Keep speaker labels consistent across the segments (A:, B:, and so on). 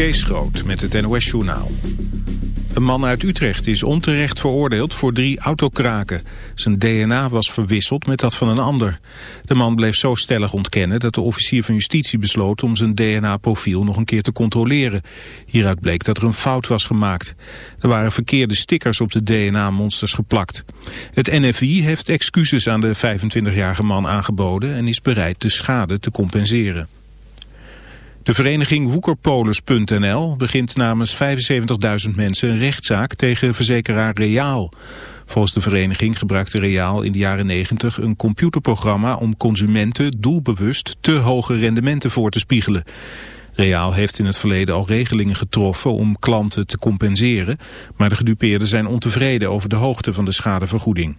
A: Kees Groot met het NOS-journaal. Een man uit Utrecht is onterecht veroordeeld voor drie autokraken. Zijn DNA was verwisseld met dat van een ander. De man bleef zo stellig ontkennen dat de officier van justitie besloot om zijn DNA-profiel nog een keer te controleren. Hieruit bleek dat er een fout was gemaakt. Er waren verkeerde stickers op de DNA-monsters geplakt. Het NFI heeft excuses aan de 25-jarige man aangeboden en is bereid de schade te compenseren. De vereniging Woekerpolis.nl begint namens 75.000 mensen een rechtszaak tegen verzekeraar Reaal. Volgens de vereniging gebruikte Reaal in de jaren 90 een computerprogramma om consumenten doelbewust te hoge rendementen voor te spiegelen. Reaal heeft in het verleden al regelingen getroffen om klanten te compenseren, maar de gedupeerden zijn ontevreden over de hoogte van de schadevergoeding.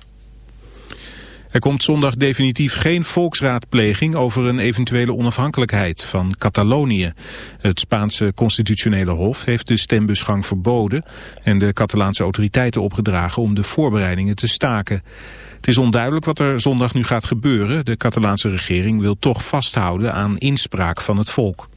A: Er komt zondag definitief geen volksraadpleging over een eventuele onafhankelijkheid van Catalonië. Het Spaanse constitutionele hof heeft de stembusgang verboden en de Catalaanse autoriteiten opgedragen om de voorbereidingen te staken. Het is onduidelijk wat er zondag nu gaat gebeuren. De Catalaanse regering wil toch vasthouden aan inspraak van het volk.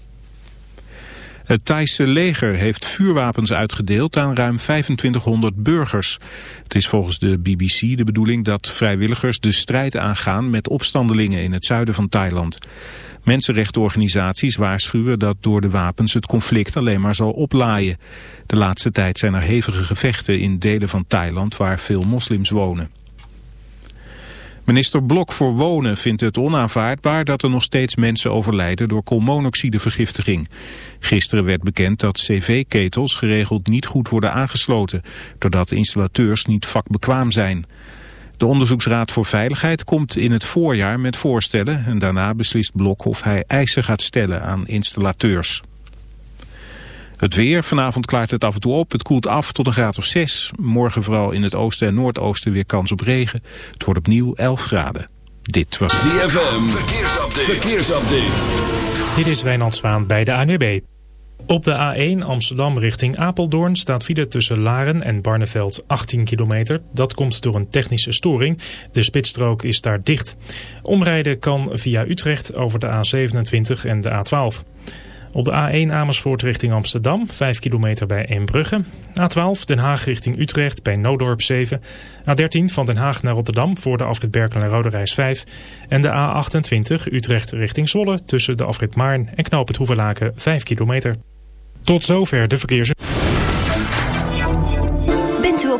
A: Het Thaise leger heeft vuurwapens uitgedeeld aan ruim 2500 burgers. Het is volgens de BBC de bedoeling dat vrijwilligers de strijd aangaan met opstandelingen in het zuiden van Thailand. Mensenrechtenorganisaties waarschuwen dat door de wapens het conflict alleen maar zal oplaaien. De laatste tijd zijn er hevige gevechten in delen van Thailand waar veel moslims wonen. Minister Blok voor Wonen vindt het onaanvaardbaar dat er nog steeds mensen overlijden door koolmonoxidevergiftiging. Gisteren werd bekend dat cv-ketels geregeld niet goed worden aangesloten, doordat installateurs niet vakbekwaam zijn. De Onderzoeksraad voor Veiligheid komt in het voorjaar met voorstellen en daarna beslist Blok of hij eisen gaat stellen aan installateurs. Het weer, vanavond klaart het af en toe op. Het koelt af tot een graad of 6. Morgen vooral in het oosten en noordoosten weer kans op regen. Het wordt opnieuw 11 graden. Dit was
B: ZFM. Verkeersupdate. Verkeersupdate.
C: Dit is Wijnand Zwaan bij de ANWB. Op de A1 Amsterdam richting Apeldoorn staat file tussen Laren en Barneveld 18 kilometer. Dat komt door een technische storing. De spitsstrook is daar dicht. Omrijden kan via Utrecht over de A27 en de A12. Op de A1 Amersfoort richting Amsterdam, 5 kilometer bij Eembrugge. A12 Den Haag richting Utrecht bij Noodorp 7. A13 van Den Haag naar Rotterdam voor de afrit Berkel en Rode Reis 5. En de A28 Utrecht richting Zwolle tussen de afrit Maarn en Knoop het Hoevelaken 5 kilometer. Tot zover de verkeers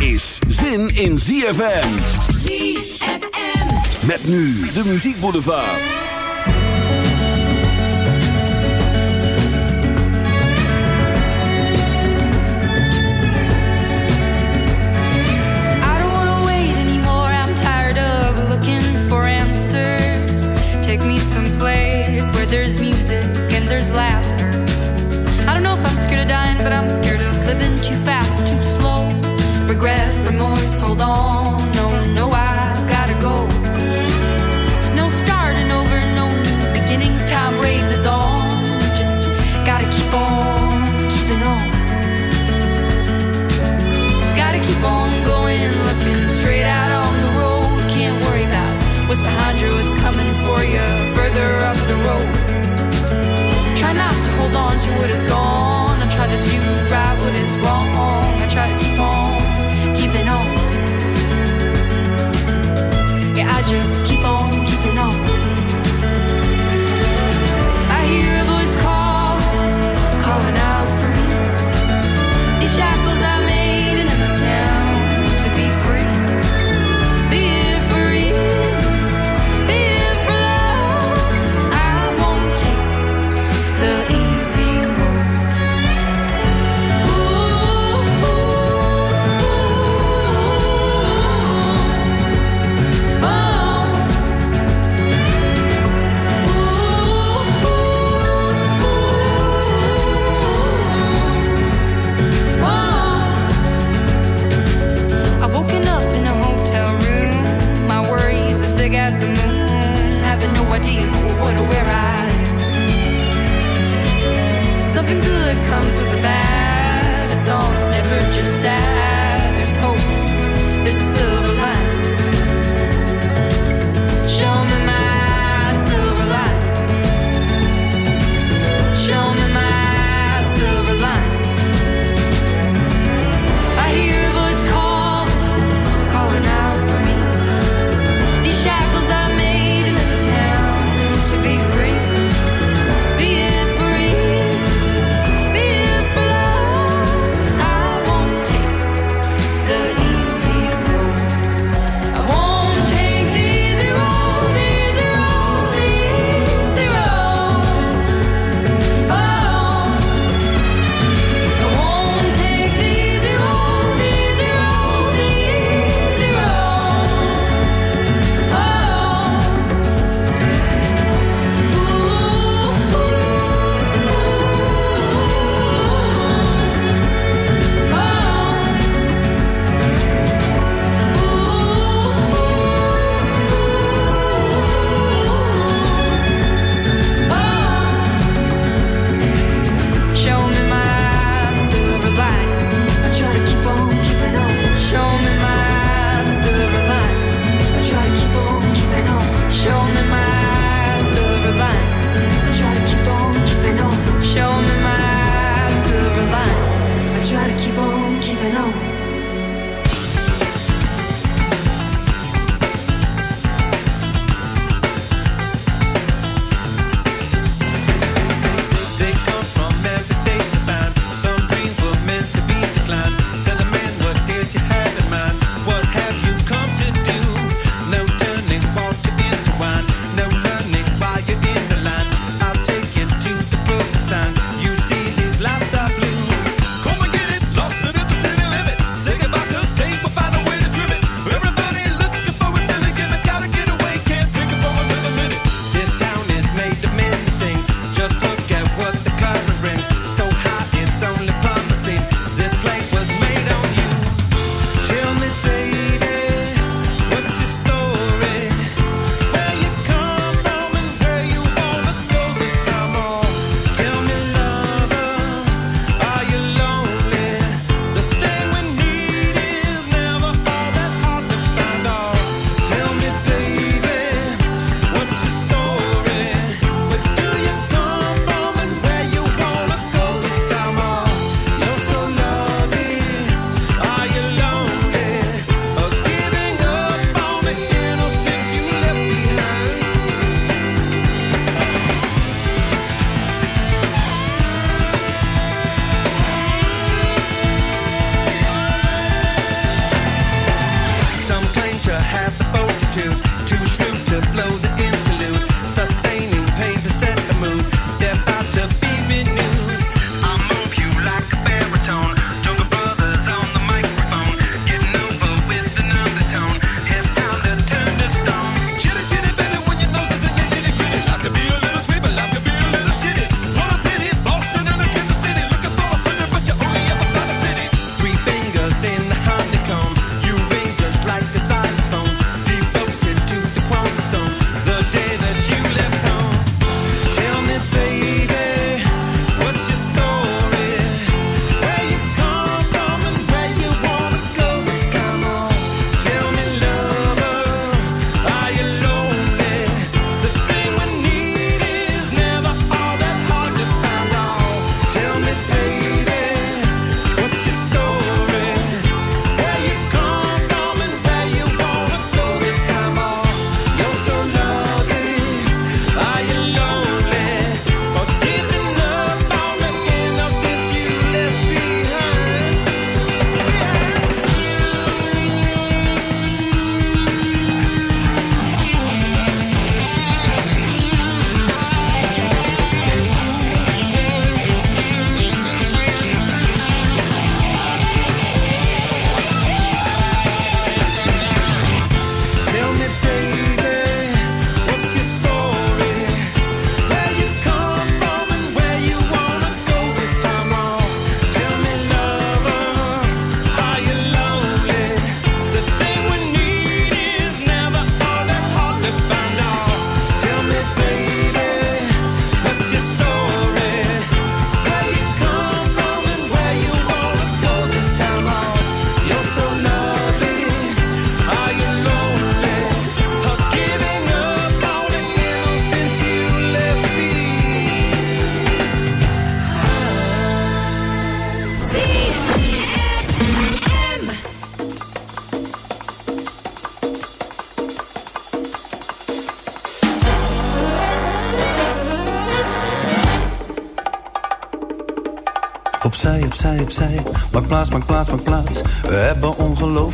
B: Is zin in ZFM.
D: ZFM.
B: Met nu de muziekboulevard.
E: I don't wanna wait anymore. I'm tired of looking for answers. Take me someplace where where there's music and there's laughter. I don't know if I'm scared of dying, but I'm scared of living too fast,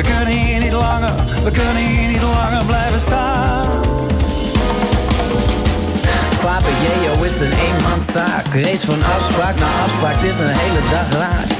F: We kunnen hier niet langer, we kunnen hier niet langer blijven staan.
G: Slapen, is een eenmanszaak. Race van afspraak naar afspraak, het is een hele dag raak.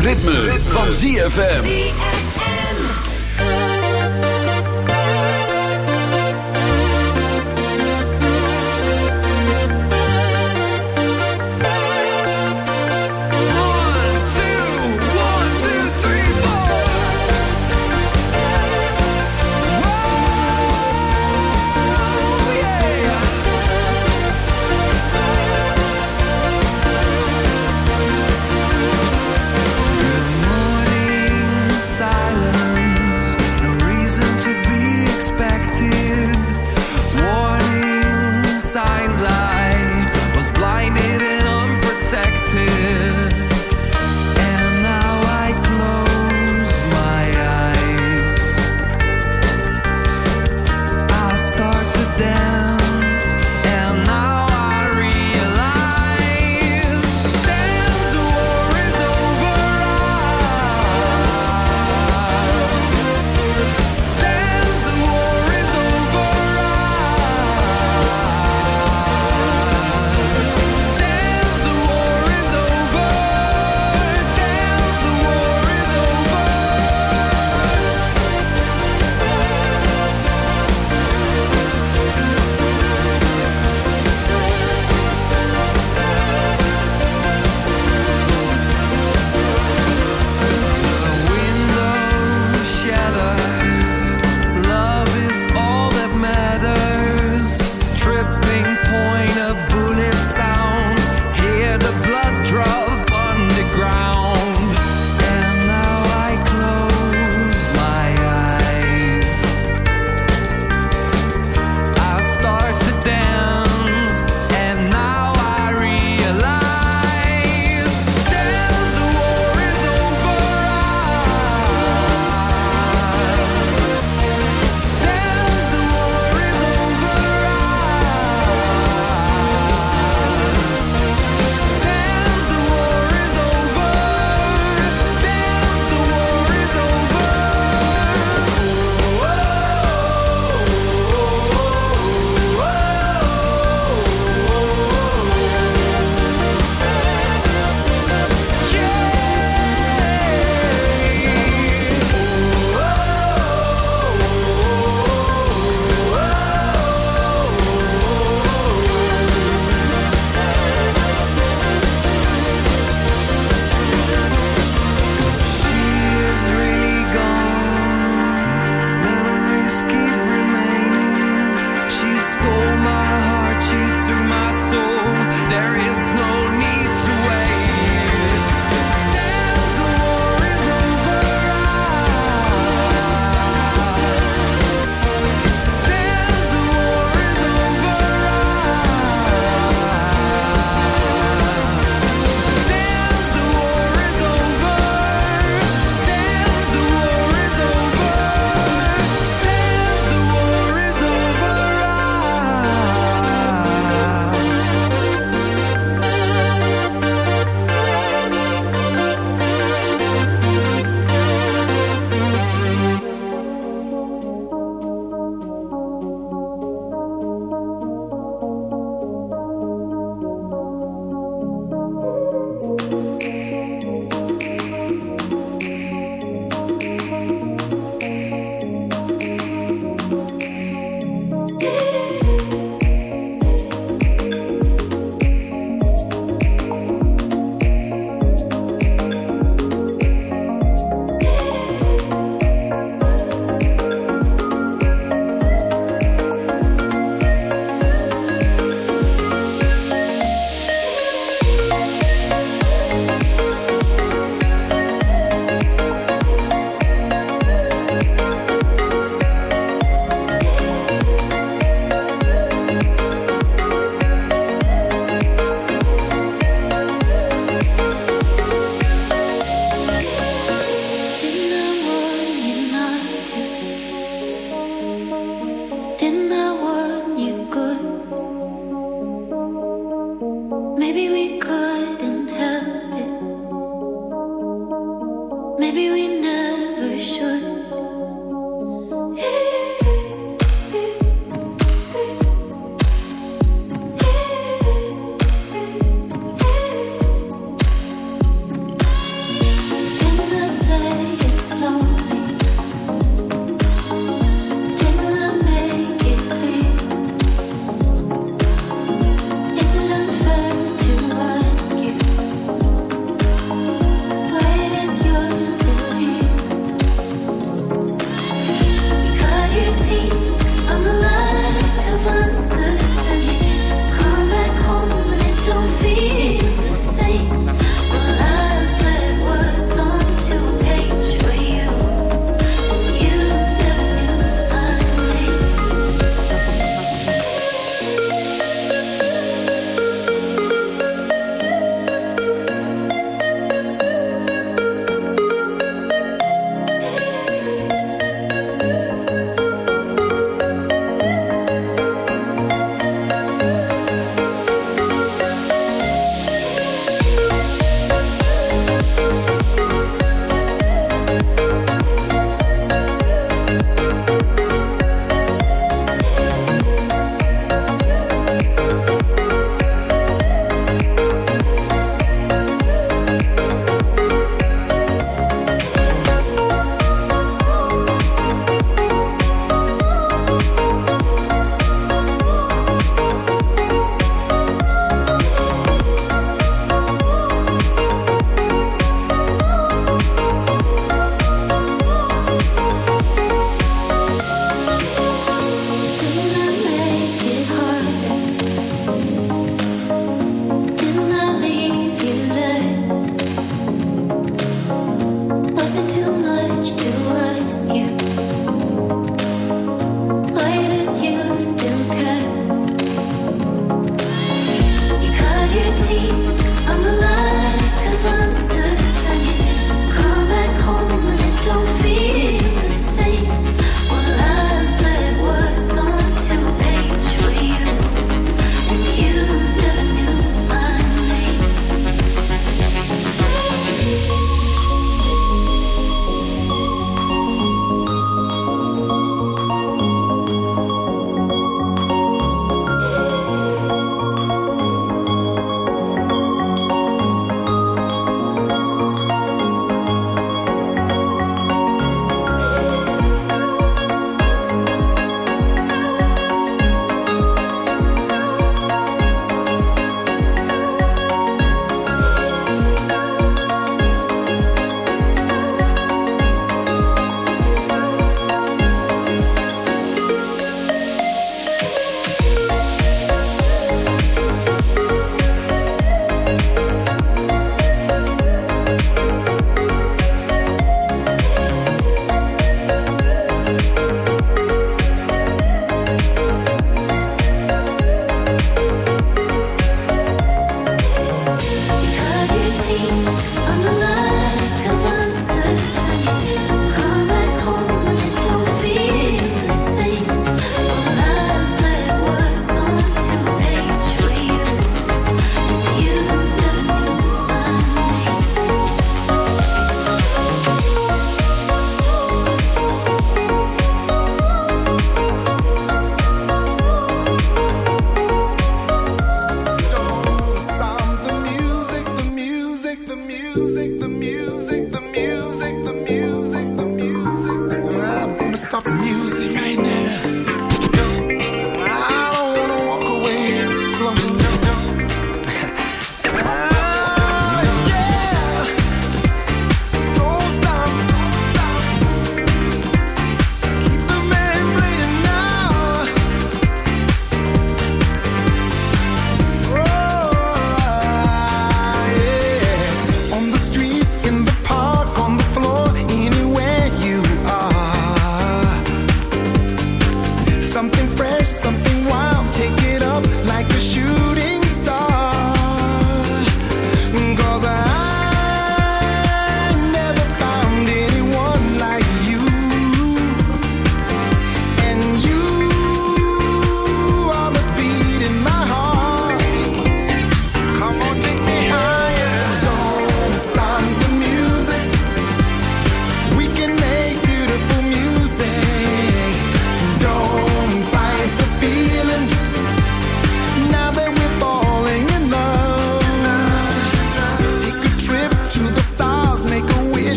H: Ritme, van ZFM.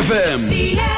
B: ZFM.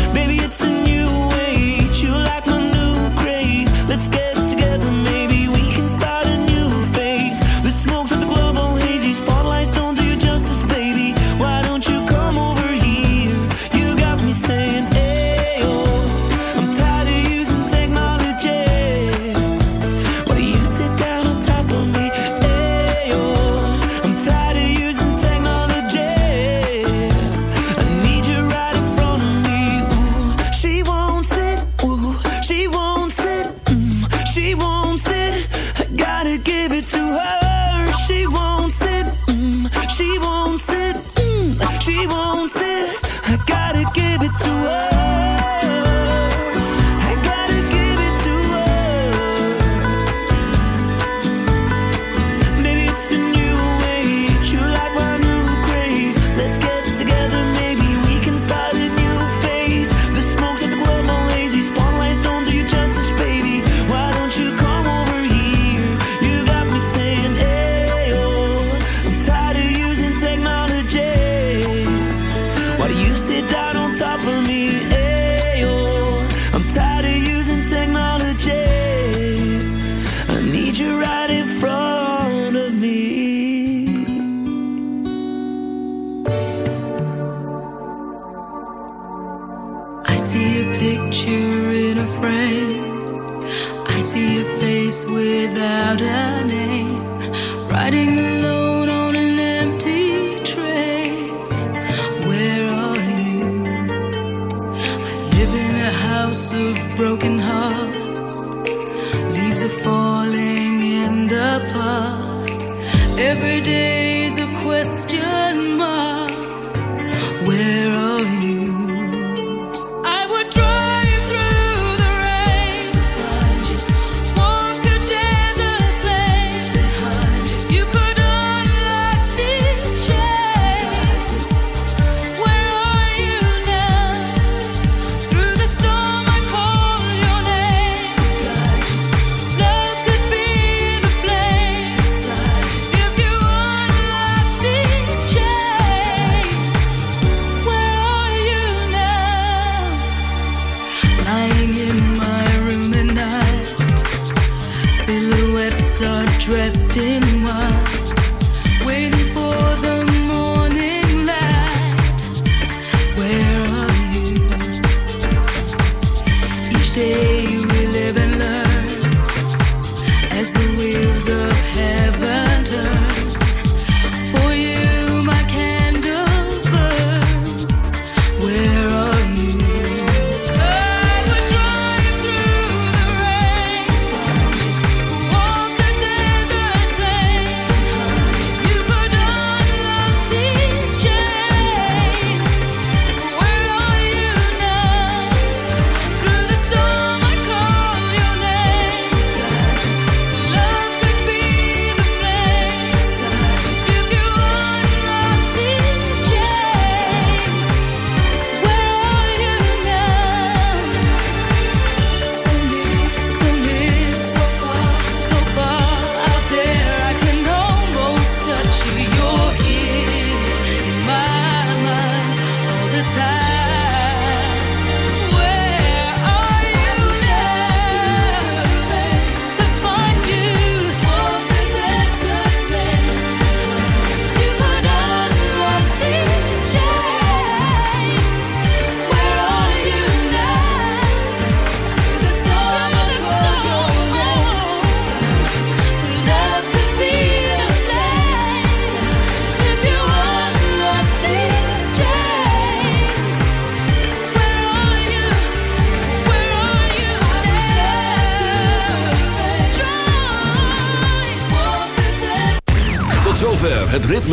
B: Stay.